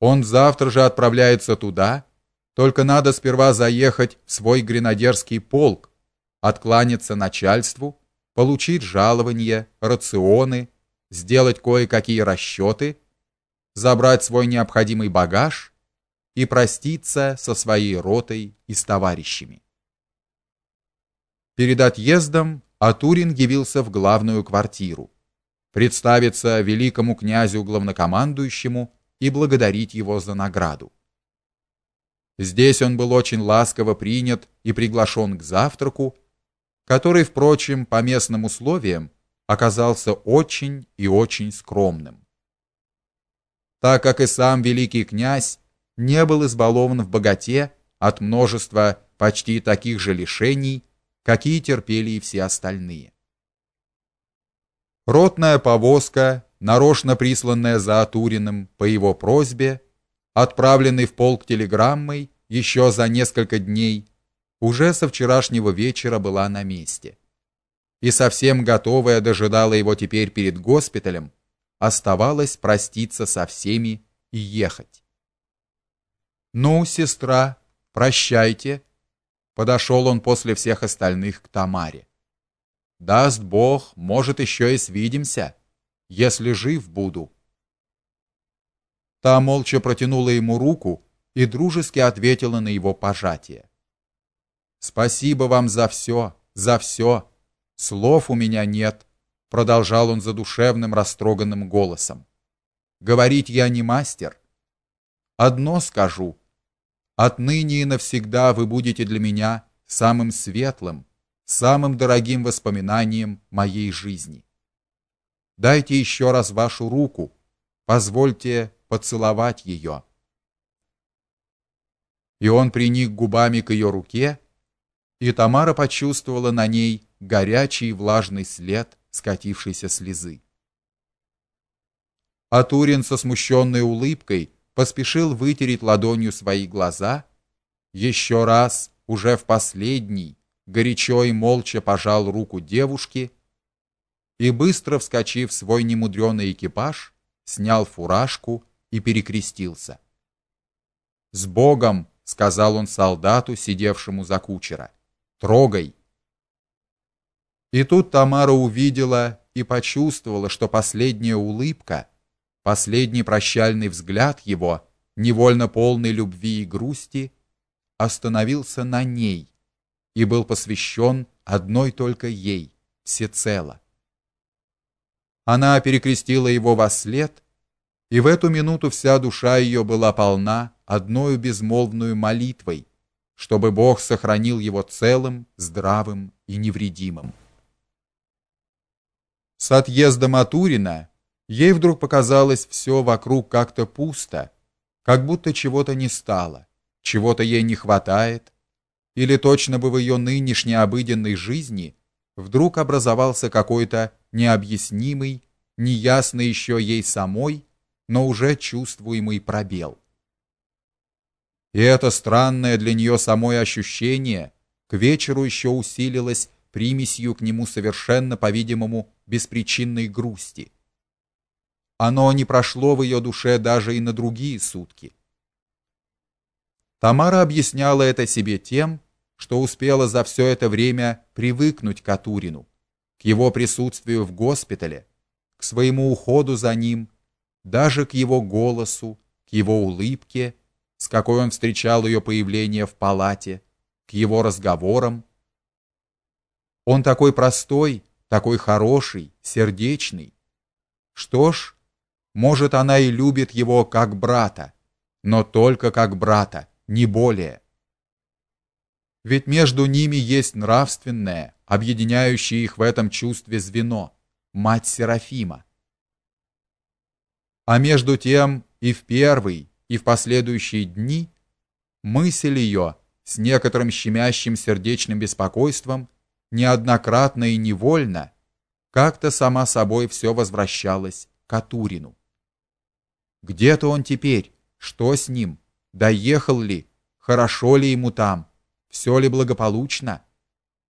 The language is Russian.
Он завтра же отправляется туда, только надо сперва заехать в свой гренадерский полк, откланяться начальству, получить жалование, рационы, сделать кое-какие расчеты, забрать свой необходимый багаж и проститься со своей ротой и с товарищами. Перед отъездом Атурин явился в главную квартиру, представиться великому князю главнокомандующему и благодарить его за награду. Здесь он был очень ласково принят и приглашен к завтраку, который, впрочем, по местным условиям оказался очень и очень скромным. Так как и сам великий князь не был избалован в богате от множества почти таких же лишений, какие терпели и все остальные. Ротная повозка, нарочно присланная за Атуриным по его просьбе, отправленный в полк телеграммой еще за несколько дней, уже со вчерашнего вечера была на месте. И совсем готовая дожидала его теперь перед госпиталем, оставалось проститься со всеми и ехать. Ну, сестра, прощайте. Подошел он после всех остальных к Тамаре. Даст Бог, может, еще и свидимся, если жив буду. Та молча протянула ему руку и дружески ответила на его пожатие. Спасибо вам за все, за все. Слов у меня нет, продолжал он задушевным, растроганным голосом. Говорить я не мастер. Одно скажу: Отныне и навсегда вы будете для меня самым светлым, самым дорогим воспоминанием моей жизни. Дайте еще раз вашу руку, позвольте поцеловать ее. И он приник губами к ее руке, и Тамара почувствовала на ней горячий влажный след скатившейся слезы. А Турин со смущенной улыбкой поспешил вытереть ладонью свои глаза, еще раз, уже в последний, горячо и молча пожал руку девушки и быстро вскочив в свой немудрёный экипаж, снял фуражку и перекрестился. С Богом, сказал он солдату, сидевшему за кучера. Трогай. И тут Тамара увидела и почувствовала, что последняя улыбка Последний прощальный взгляд его, невольно полный любви и грусти, остановился на ней и был посвящен одной только ей, всецело. Она перекрестила его во след, и в эту минуту вся душа ее была полна одной безмолвной молитвой, чтобы Бог сохранил его целым, здравым и невредимым. С отъездом Атурина Ей вдруг показалось все вокруг как-то пусто, как будто чего-то не стало, чего-то ей не хватает, или точно бы в ее нынешней обыденной жизни вдруг образовался какой-то необъяснимый, неясный еще ей самой, но уже чувствуемый пробел. И это странное для нее самой ощущение к вечеру еще усилилось примесью к нему совершенно, по-видимому, беспричинной грусти оно не прошло в ее душе даже и на другие сутки. Тамара объясняла это себе тем, что успела за все это время привыкнуть к Атурину, к его присутствию в госпитале, к своему уходу за ним, даже к его голосу, к его улыбке, с какой он встречал ее появление в палате, к его разговорам. Он такой простой, такой хороший, сердечный. Что ж, может, она и любит его как брата, но только как брата, не более. Ведь между ними есть нравственное, объединяющее их в этом чувстве звено мать Серафима. А между тем и в первый, и в последующие дни мысль ее с некоторым щемящим сердечным беспокойством неоднократно и невольно как-то сама собой все возвращалась к Атурину. Где-то он теперь, что с ним? Доехал ли? Хорошо ли ему там? Все ли благополучно?